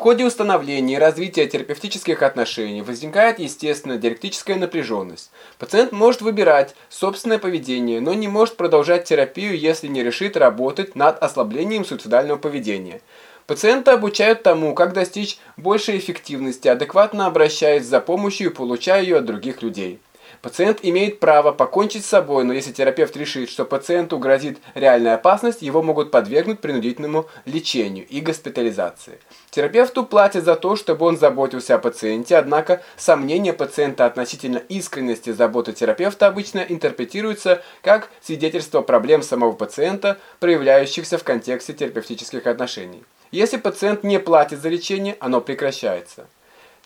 ходе установления и развития терапевтических отношений возникает естественная диалектическая напряженность. Пациент может выбирать собственное поведение, но не может продолжать терапию, если не решит работать над ослаблением суицидального поведения. Пациента обучают тому, как достичь большей эффективности, адекватно обращаясь за помощью и получая ее от других людей. Пациент имеет право покончить с собой, но если терапевт решит, что пациенту грозит реальная опасность, его могут подвергнуть принудительному лечению и госпитализации. Терапевту платят за то, чтобы он заботился о пациенте, однако сомнения пациента относительно искренности заботы терапевта обычно интерпретируются как свидетельство проблем самого пациента, проявляющихся в контексте терапевтических отношений. Если пациент не платит за лечение, оно прекращается.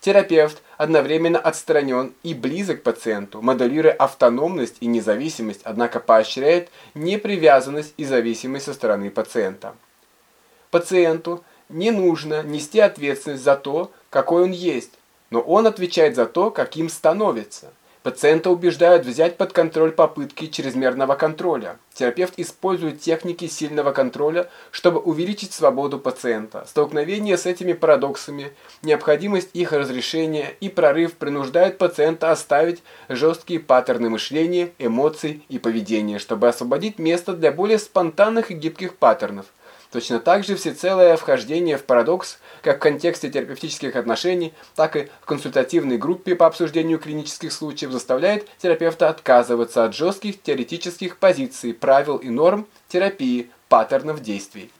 Терапевт одновременно отстранен и близок к пациенту, моделируя автономность и независимость, однако поощряет непривязанность и зависимость со стороны пациента. Пациенту не нужно нести ответственность за то, какой он есть, но он отвечает за то, каким становится – Пациента убеждают взять под контроль попытки чрезмерного контроля. Терапевт использует техники сильного контроля, чтобы увеличить свободу пациента. Столкновение с этими парадоксами, необходимость их разрешения и прорыв принуждают пациента оставить жесткие паттерны мышления, эмоций и поведения, чтобы освободить место для более спонтанных и гибких паттернов – Точно так же всецелое вхождение в парадокс, как в контексте терапевтических отношений, так и в консультативной группе по обсуждению клинических случаев заставляет терапевта отказываться от жестких теоретических позиций, правил и норм терапии, паттернов действий.